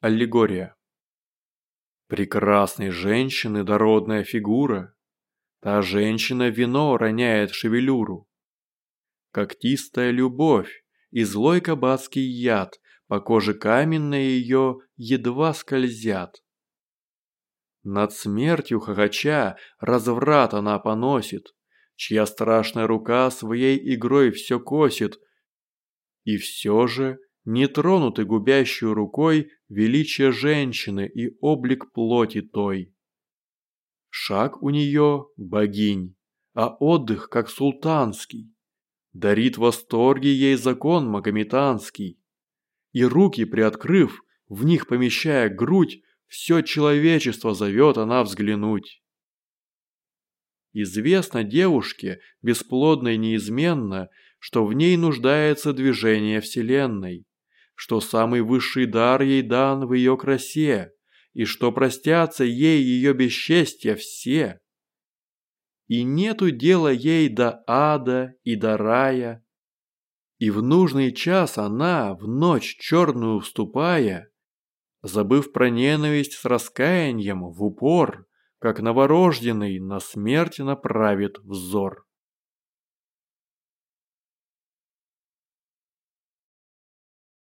Аллегория. Прекрасной женщины дородная фигура. Та женщина вино роняет шевелюру. Когтистая любовь и злой кабацкий яд по коже каменной ее едва скользят. Над смертью хохоча разврат она поносит, чья страшная рука своей игрой все косит. И все же не тронуты губящую рукой величие женщины и облик плоти той. Шаг у нее богинь, а отдых как султанский. Дарит восторги ей закон магометанский. И руки приоткрыв, в них помещая грудь, все человечество зовет она взглянуть. Известно девушке, бесплодной неизменно, что в ней нуждается движение Вселенной что самый высший дар ей дан в ее красе, и что простятся ей ее бесчестья все. И нету дела ей до ада и до рая, и в нужный час она, в ночь черную вступая, забыв про ненависть с раскаянием в упор, как новорожденный на смерть направит взор.